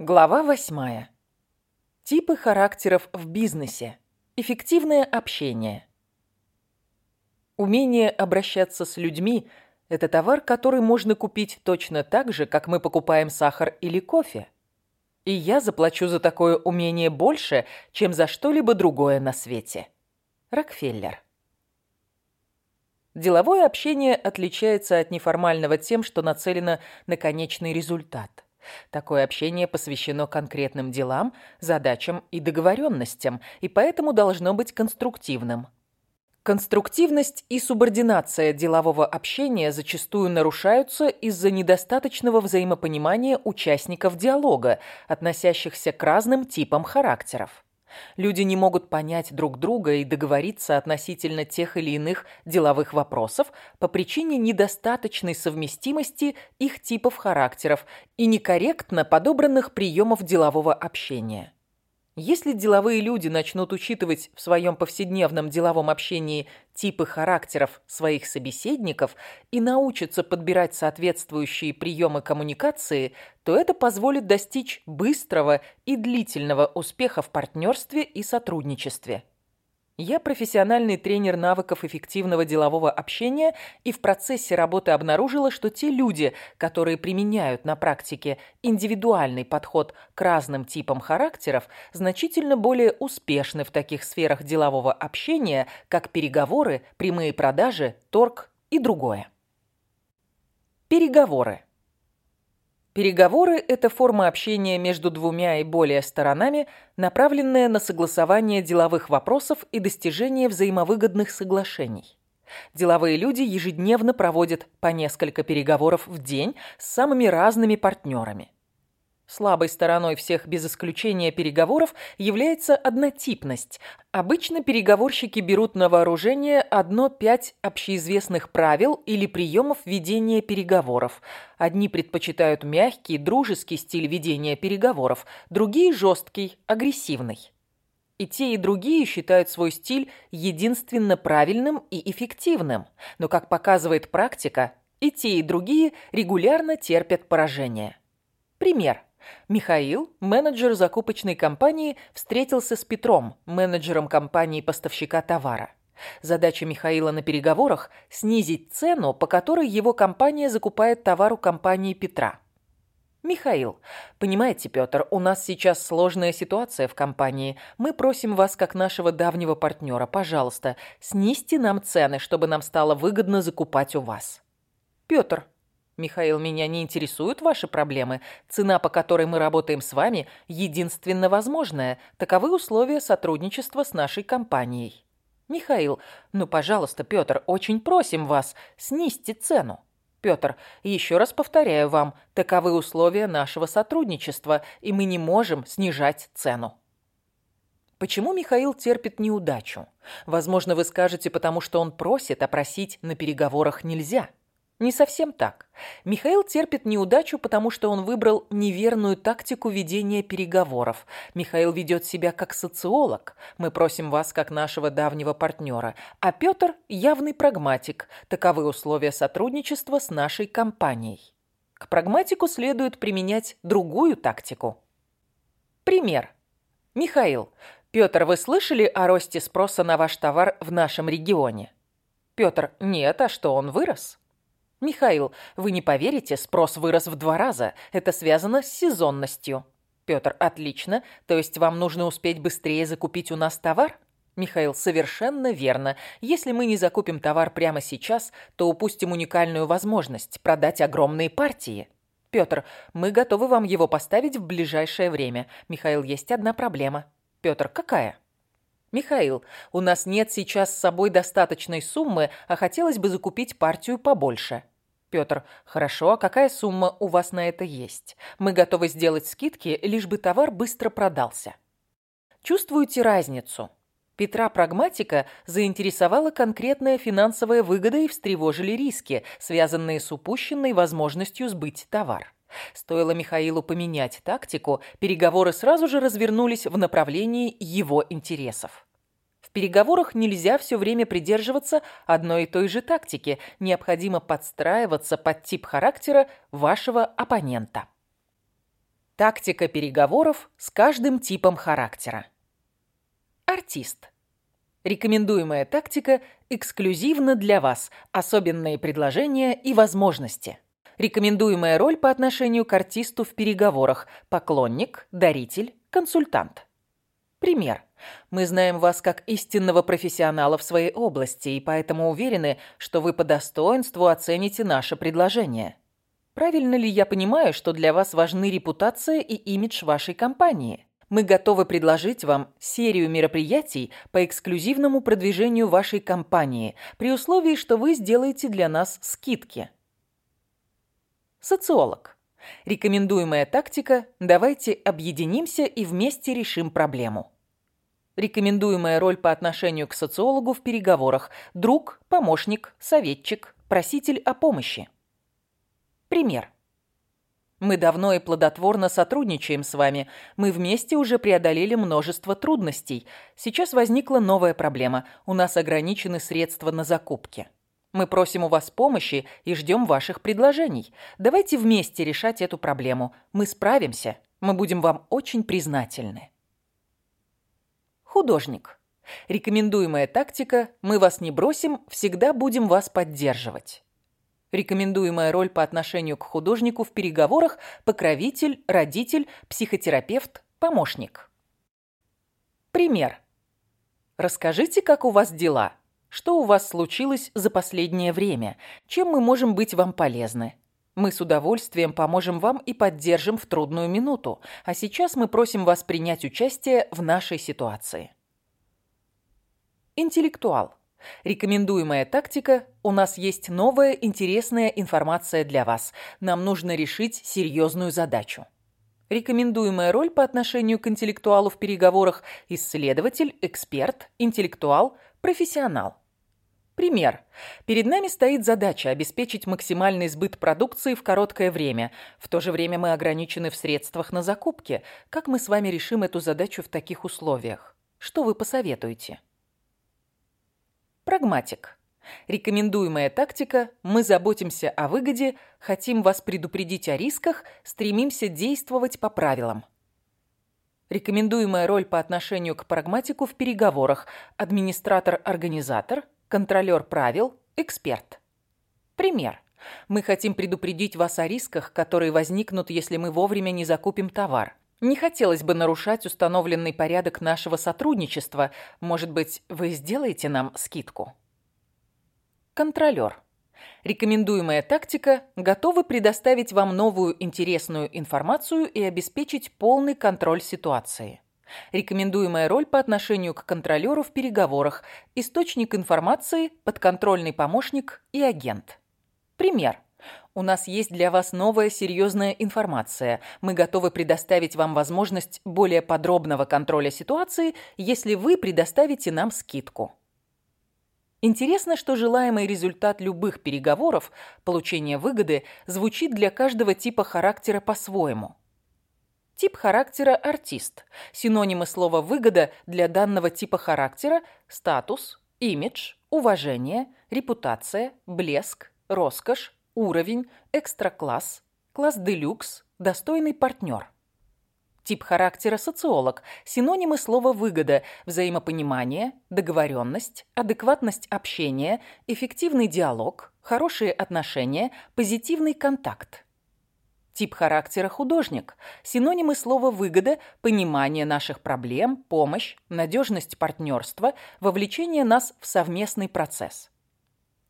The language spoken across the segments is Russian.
Глава восьмая. Типы характеров в бизнесе. Эффективное общение. Умение обращаться с людьми – это товар, который можно купить точно так же, как мы покупаем сахар или кофе. И я заплачу за такое умение больше, чем за что-либо другое на свете. Рокфеллер. Деловое общение отличается от неформального тем, что нацелено на конечный результат – Такое общение посвящено конкретным делам, задачам и договоренностям, и поэтому должно быть конструктивным. Конструктивность и субординация делового общения зачастую нарушаются из-за недостаточного взаимопонимания участников диалога, относящихся к разным типам характеров. Люди не могут понять друг друга и договориться относительно тех или иных деловых вопросов по причине недостаточной совместимости их типов характеров и некорректно подобранных приемов делового общения. Если деловые люди начнут учитывать в своем повседневном деловом общении типы характеров своих собеседников и научатся подбирать соответствующие приемы коммуникации, то это позволит достичь быстрого и длительного успеха в партнерстве и сотрудничестве. Я профессиональный тренер навыков эффективного делового общения и в процессе работы обнаружила, что те люди, которые применяют на практике индивидуальный подход к разным типам характеров, значительно более успешны в таких сферах делового общения, как переговоры, прямые продажи, торг и другое. Переговоры. Переговоры – это форма общения между двумя и более сторонами, направленная на согласование деловых вопросов и достижение взаимовыгодных соглашений. Деловые люди ежедневно проводят по несколько переговоров в день с самыми разными партнерами. Слабой стороной всех без исключения переговоров является однотипность. Обычно переговорщики берут на вооружение одно-пять общеизвестных правил или приемов ведения переговоров. Одни предпочитают мягкий, дружеский стиль ведения переговоров, другие – жесткий, агрессивный. И те, и другие считают свой стиль единственно правильным и эффективным. Но, как показывает практика, и те, и другие регулярно терпят поражение. Пример. Михаил, менеджер закупочной компании, встретился с Петром, менеджером компании-поставщика товара. Задача Михаила на переговорах – снизить цену, по которой его компания закупает товар у компании Петра. «Михаил, понимаете, Петр, у нас сейчас сложная ситуация в компании. Мы просим вас, как нашего давнего партнера, пожалуйста, снизьте нам цены, чтобы нам стало выгодно закупать у вас». Петр, Михаил, меня не интересуют ваши проблемы. Цена, по которой мы работаем с вами, единственно возможная. Таковы условия сотрудничества с нашей компанией. Михаил, ну, пожалуйста, Петр, очень просим вас, снизьте цену. Петр, еще раз повторяю вам, таковы условия нашего сотрудничества, и мы не можем снижать цену. Почему Михаил терпит неудачу? Возможно, вы скажете, потому что он просит, а просить на переговорах нельзя. Не совсем так. Михаил терпит неудачу, потому что он выбрал неверную тактику ведения переговоров. Михаил ведет себя как социолог. Мы просим вас как нашего давнего партнера. А Петр – явный прагматик. Таковы условия сотрудничества с нашей компанией. К прагматику следует применять другую тактику. Пример. Михаил, Петр, вы слышали о росте спроса на ваш товар в нашем регионе? Петр, нет, а что, он вырос? «Михаил, вы не поверите, спрос вырос в два раза. Это связано с сезонностью». «Петр, отлично. То есть вам нужно успеть быстрее закупить у нас товар?» Михаил, совершенно верно. Если мы не закупим товар прямо сейчас, то упустим уникальную возможность продать огромные партии. Петр, мы готовы вам его поставить в ближайшее время. Михаил, есть одна проблема. Петр, какая? «Михаил, у нас нет сейчас с собой достаточной суммы, а хотелось бы закупить партию побольше». Петр, хорошо, а какая сумма у вас на это есть? Мы готовы сделать скидки, лишь бы товар быстро продался. Чувствуете разницу? Петра Прагматика заинтересовала конкретная финансовая выгода и встревожили риски, связанные с упущенной возможностью сбыть товар. Стоило Михаилу поменять тактику, переговоры сразу же развернулись в направлении его интересов. В переговорах нельзя все время придерживаться одной и той же тактики, необходимо подстраиваться под тип характера вашего оппонента. Тактика переговоров с каждым типом характера. Артист. Рекомендуемая тактика эксклюзивно для вас. Особенные предложения и возможности. Рекомендуемая роль по отношению к артисту в переговорах. Поклонник, даритель, консультант. Пример. Мы знаем вас как истинного профессионала в своей области и поэтому уверены, что вы по достоинству оцените наше предложение. Правильно ли я понимаю, что для вас важны репутация и имидж вашей компании? Мы готовы предложить вам серию мероприятий по эксклюзивному продвижению вашей компании при условии, что вы сделаете для нас скидки. Социолог. Рекомендуемая тактика «давайте объединимся и вместе решим проблему». Рекомендуемая роль по отношению к социологу в переговорах – друг, помощник, советчик, проситель о помощи. Пример. Мы давно и плодотворно сотрудничаем с вами. Мы вместе уже преодолели множество трудностей. Сейчас возникла новая проблема. У нас ограничены средства на закупки. Мы просим у вас помощи и ждем ваших предложений. Давайте вместе решать эту проблему. Мы справимся. Мы будем вам очень признательны. Художник. Рекомендуемая тактика «Мы вас не бросим, всегда будем вас поддерживать». Рекомендуемая роль по отношению к художнику в переговорах – покровитель, родитель, психотерапевт, помощник. Пример. Расскажите, как у вас дела? Что у вас случилось за последнее время? Чем мы можем быть вам полезны? Мы с удовольствием поможем вам и поддержим в трудную минуту, а сейчас мы просим вас принять участие в нашей ситуации. Интеллектуал. Рекомендуемая тактика «У нас есть новая интересная информация для вас. Нам нужно решить серьезную задачу». Рекомендуемая роль по отношению к интеллектуалу в переговорах – исследователь, эксперт, интеллектуал, профессионал. Пример. Перед нами стоит задача обеспечить максимальный сбыт продукции в короткое время. В то же время мы ограничены в средствах на закупки. Как мы с вами решим эту задачу в таких условиях? Что вы посоветуете? Прагматик. Рекомендуемая тактика «Мы заботимся о выгоде, хотим вас предупредить о рисках, стремимся действовать по правилам». Рекомендуемая роль по отношению к прагматику в переговорах «Администратор-организатор», «Контролер правил», «Эксперт». Пример. Мы хотим предупредить вас о рисках, которые возникнут, если мы вовремя не закупим товар. Не хотелось бы нарушать установленный порядок нашего сотрудничества. Может быть, вы сделаете нам скидку? Контролер. Рекомендуемая тактика – готовы предоставить вам новую интересную информацию и обеспечить полный контроль ситуации. Рекомендуемая роль по отношению к контролеру в переговорах – источник информации, подконтрольный помощник и агент. Пример. У нас есть для вас новая серьезная информация. Мы готовы предоставить вам возможность более подробного контроля ситуации, если вы предоставите нам скидку. Интересно, что желаемый результат любых переговоров, получение выгоды, звучит для каждого типа характера по-своему. Тип характера – артист. Синонимы слова «выгода» для данного типа характера – статус, имидж, уважение, репутация, блеск, роскошь, уровень, экстра-класс, класс делюкс, достойный партнер. Тип характера социолог, синонимы слова «выгода», взаимопонимание, договоренность, адекватность общения, эффективный диалог, хорошие отношения, позитивный контакт. Тип характера художник. Синонимы слова «выгода», понимание наших проблем, помощь, надежность партнерства, вовлечение нас в совместный процесс.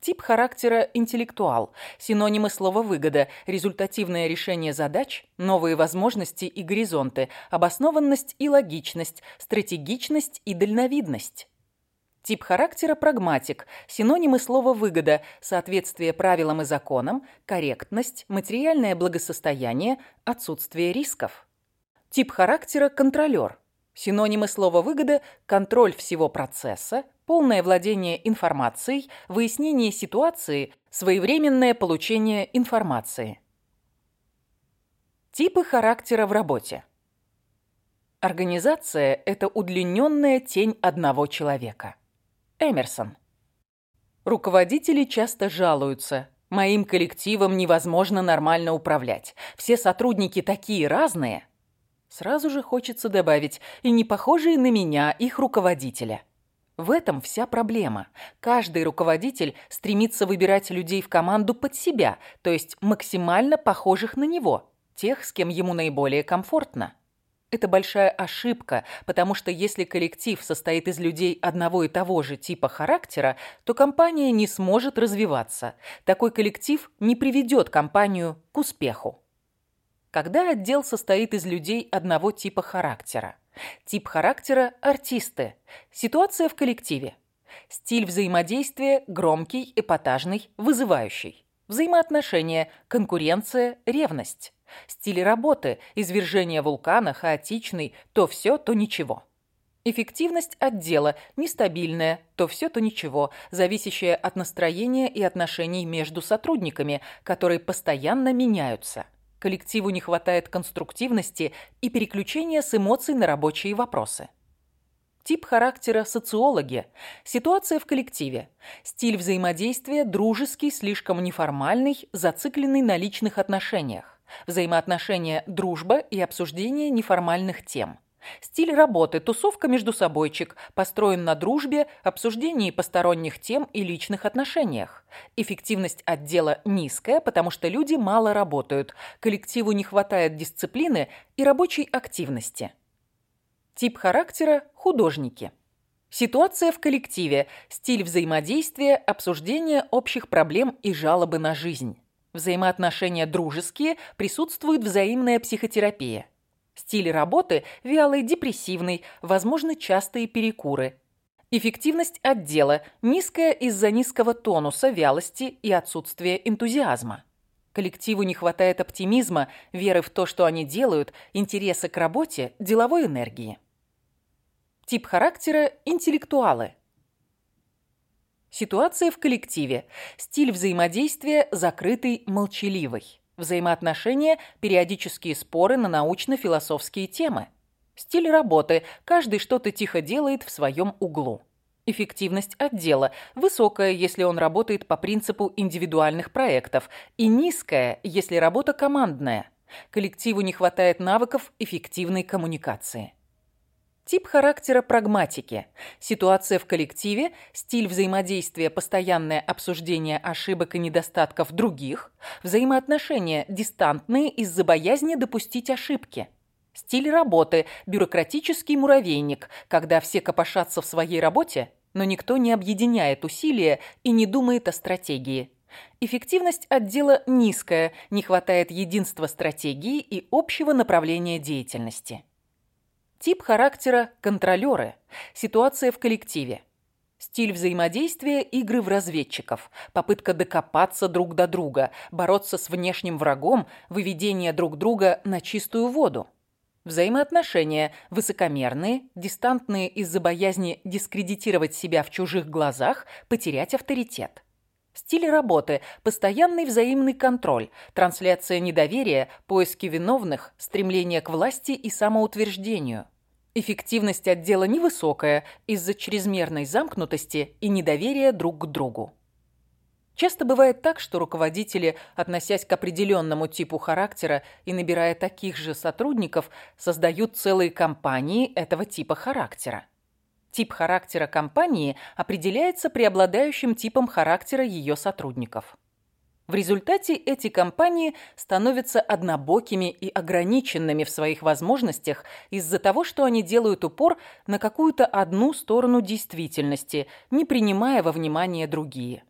Тип характера – интеллектуал. Синонимы слова «выгода», результативное решение задач, новые возможности и горизонты, обоснованность и логичность, стратегичность и дальновидность. Тип характера – прагматик. Синонимы слова «выгода» – соответствие правилам и законам, корректность, материальное благосостояние, отсутствие рисков. Тип характера – контролер. Синонимы слова «выгода» – контроль всего процесса, полное владение информацией, выяснение ситуации, своевременное получение информации. Типы характера в работе. Организация – это удлиненная тень одного человека. Эмерсон. Руководители часто жалуются. Моим коллективом невозможно нормально управлять. Все сотрудники такие разные. Сразу же хочется добавить и не похожие на меня их руководителя. В этом вся проблема. Каждый руководитель стремится выбирать людей в команду под себя, то есть максимально похожих на него, тех, с кем ему наиболее комфортно. Это большая ошибка, потому что если коллектив состоит из людей одного и того же типа характера, то компания не сможет развиваться. Такой коллектив не приведет компанию к успеху. Когда отдел состоит из людей одного типа характера? Тип характера – артисты. Ситуация в коллективе. Стиль взаимодействия – громкий, эпатажный, вызывающий. Взаимоотношения – конкуренция, ревность. Стиль работы – извержение вулкана, хаотичный, то все, то ничего. Эффективность отдела нестабильная, то все, то ничего, зависящая от настроения и отношений между сотрудниками, которые постоянно меняются – Коллективу не хватает конструктивности и переключения с эмоций на рабочие вопросы. Тип характера – социологи. Ситуация в коллективе. Стиль взаимодействия – дружеский, слишком неформальный, зацикленный на личных отношениях. Взаимоотношения – дружба и обсуждение неформальных тем. Стиль работы – тусовка между собойчик, построен на дружбе, обсуждении посторонних тем и личных отношениях. Эффективность отдела низкая, потому что люди мало работают, коллективу не хватает дисциплины и рабочей активности. Тип характера – художники. Ситуация в коллективе, стиль взаимодействия, обсуждение общих проблем и жалобы на жизнь. Взаимоотношения дружеские, присутствует взаимная психотерапия. Стиль работы вялый, депрессивный, возможны частые перекуры. Эффективность отдела низкая из-за низкого тонуса, вялости и отсутствия энтузиазма. Коллективу не хватает оптимизма, веры в то, что они делают, интереса к работе, деловой энергии. Тип характера – интеллектуалы. Ситуация в коллективе. Стиль взаимодействия – закрытый, молчаливый. Взаимоотношения – периодические споры на научно-философские темы. Стиль работы – каждый что-то тихо делает в своем углу. Эффективность отдела высокая, если он работает по принципу индивидуальных проектов, и низкая, если работа командная. Коллективу не хватает навыков эффективной коммуникации. Тип характера прагматики. Ситуация в коллективе, стиль взаимодействия, постоянное обсуждение ошибок и недостатков других, взаимоотношения дистантные из-за боязни допустить ошибки. Стиль работы – бюрократический муравейник, когда все копошатся в своей работе, но никто не объединяет усилия и не думает о стратегии. Эффективность отдела низкая, не хватает единства стратегии и общего направления деятельности. Тип характера – контролеры. Ситуация в коллективе. Стиль взаимодействия – игры в разведчиков, попытка докопаться друг до друга, бороться с внешним врагом, выведение друг друга на чистую воду. Взаимоотношения высокомерные, дистантные из-за боязни дискредитировать себя в чужих глазах, потерять авторитет. Стиль работы – постоянный взаимный контроль, трансляция недоверия, поиски виновных, стремление к власти и самоутверждению. Эффективность отдела невысокая из-за чрезмерной замкнутости и недоверия друг к другу. Часто бывает так, что руководители, относясь к определенному типу характера и набирая таких же сотрудников, создают целые компании этого типа характера. Тип характера компании определяется преобладающим типом характера ее сотрудников. В результате эти компании становятся однобокими и ограниченными в своих возможностях из-за того, что они делают упор на какую-то одну сторону действительности, не принимая во внимание другие.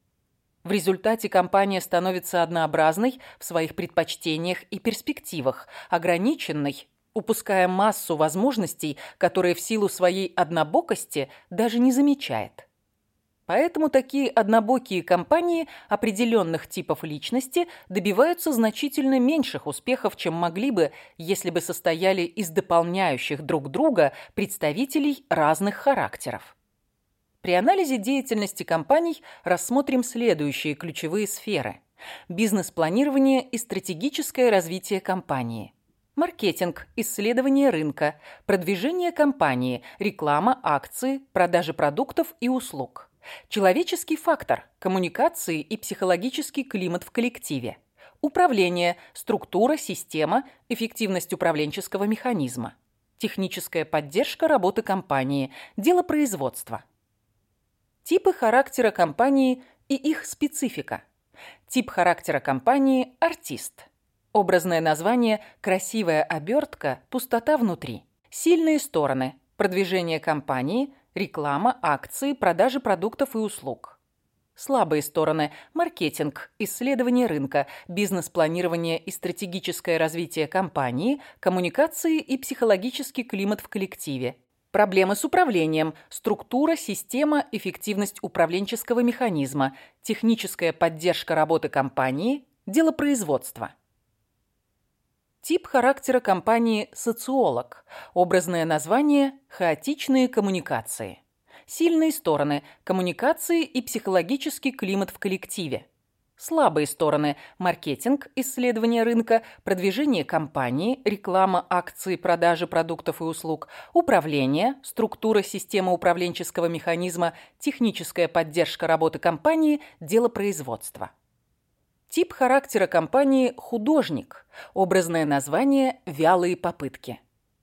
В результате компания становится однообразной в своих предпочтениях и перспективах, ограниченной упуская массу возможностей, которые в силу своей однобокости даже не замечает. Поэтому такие однобокие компании определенных типов личности добиваются значительно меньших успехов, чем могли бы, если бы состояли из дополняющих друг друга представителей разных характеров. При анализе деятельности компаний рассмотрим следующие ключевые сферы. Бизнес-планирование и стратегическое развитие компании – Маркетинг, исследование рынка, продвижение компании, реклама, акции, продажа продуктов и услуг. Человеческий фактор, коммуникации и психологический климат в коллективе. Управление, структура, система, эффективность управленческого механизма. Техническая поддержка работы компании, дело производства. Типы характера компании и их специфика. Тип характера компании – артист. Образное название – красивая обертка, пустота внутри. Сильные стороны – продвижение компании, реклама, акции, продажи продуктов и услуг. Слабые стороны – маркетинг, исследование рынка, бизнес-планирование и стратегическое развитие компании, коммуникации и психологический климат в коллективе. Проблемы с управлением, структура, система, эффективность управленческого механизма, техническая поддержка работы компании, делопроизводство. Тип характера компании – социолог. Образное название – хаотичные коммуникации. Сильные стороны – коммуникации и психологический климат в коллективе. Слабые стороны – маркетинг, исследование рынка, продвижение компании, реклама, акции, продажи продуктов и услуг, управление, структура системы управленческого механизма, техническая поддержка работы компании, дело производства. Тип характера компании – художник. Образное название – вялые попытки.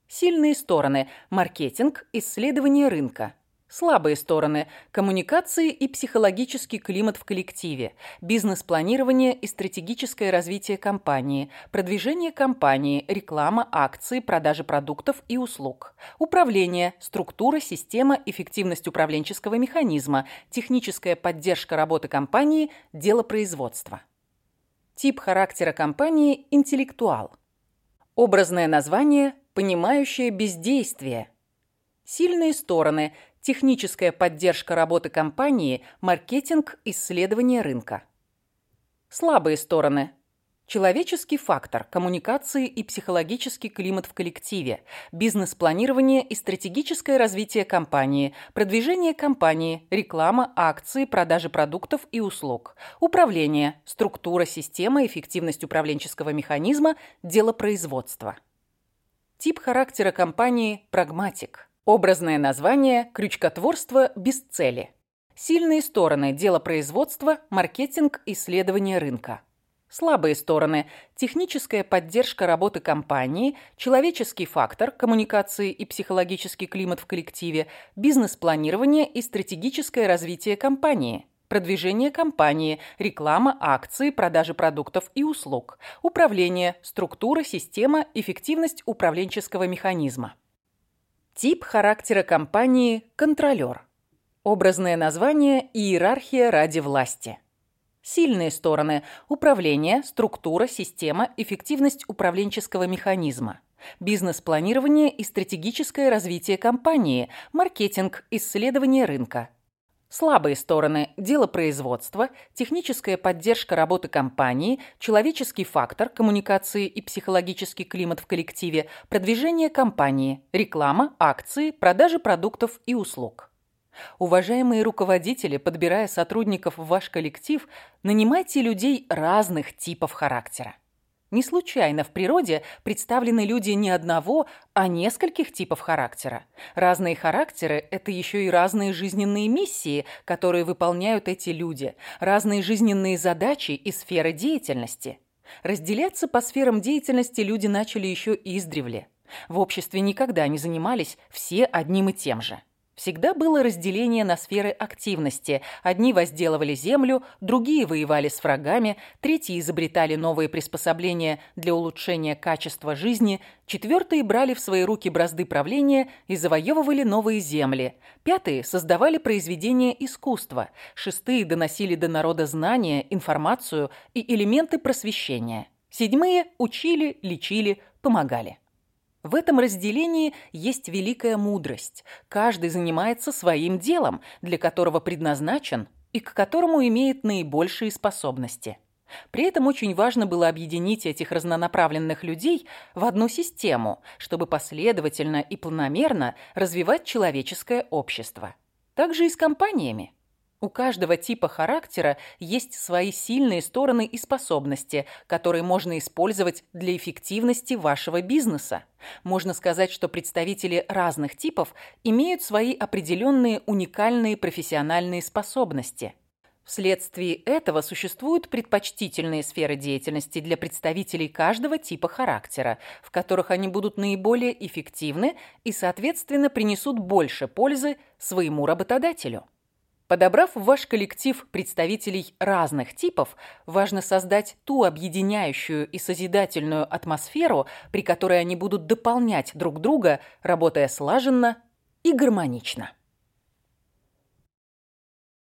Сильные стороны – маркетинг, исследование рынка. Слабые стороны – коммуникации и психологический климат в коллективе, бизнес-планирование и стратегическое развитие компании, продвижение компании, реклама, акции, продажи продуктов и услуг, управление, структура, система, эффективность управленческого механизма, техническая поддержка работы компании, дело производства. Тип характера компании – интеллектуал. Образное название – понимающее бездействие. Сильные стороны – техническая поддержка работы компании, маркетинг, исследование рынка. Слабые стороны Человеческий фактор, коммуникации и психологический климат в коллективе, бизнес-планирование и стратегическое развитие компании, продвижение компании, реклама, акции, продажи продуктов и услуг, управление, структура, система, эффективность управленческого механизма, дело производства. Тип характера компании – прагматик. Образное название – крючкотворство без цели. Сильные стороны – дело производства, маркетинг, исследование рынка. Слабые стороны – техническая поддержка работы компании, человеческий фактор, коммуникации и психологический климат в коллективе, бизнес-планирование и стратегическое развитие компании, продвижение компании, реклама, акции, продажи продуктов и услуг, управление, структура, система, эффективность управленческого механизма. Тип характера компании – контролер. Образное название – иерархия ради власти. Сильные стороны – управление, структура, система, эффективность управленческого механизма. Бизнес-планирование и стратегическое развитие компании, маркетинг, исследование рынка. Слабые стороны – дело производства, техническая поддержка работы компании, человеческий фактор, коммуникации и психологический климат в коллективе, продвижение компании, реклама, акции, продажи продуктов и услуг. Уважаемые руководители, подбирая сотрудников в ваш коллектив, нанимайте людей разных типов характера. Не случайно в природе представлены люди не одного, а нескольких типов характера. Разные характеры – это еще и разные жизненные миссии, которые выполняют эти люди, разные жизненные задачи и сферы деятельности. Разделяться по сферам деятельности люди начали еще издревле. В обществе никогда не занимались все одним и тем же. Всегда было разделение на сферы активности. Одни возделывали землю, другие воевали с врагами, третьи изобретали новые приспособления для улучшения качества жизни, четвертые брали в свои руки бразды правления и завоевывали новые земли, пятые создавали произведения искусства, шестые доносили до народа знания, информацию и элементы просвещения, седьмые учили, лечили, помогали. В этом разделении есть великая мудрость. Каждый занимается своим делом, для которого предназначен и к которому имеет наибольшие способности. При этом очень важно было объединить этих разнонаправленных людей в одну систему, чтобы последовательно и планомерно развивать человеческое общество. Также и с компаниями. У каждого типа характера есть свои сильные стороны и способности, которые можно использовать для эффективности вашего бизнеса. Можно сказать, что представители разных типов имеют свои определенные уникальные профессиональные способности. Вследствие этого существуют предпочтительные сферы деятельности для представителей каждого типа характера, в которых они будут наиболее эффективны и, соответственно, принесут больше пользы своему работодателю. Подобрав в ваш коллектив представителей разных типов, важно создать ту объединяющую и созидательную атмосферу, при которой они будут дополнять друг друга, работая слаженно и гармонично.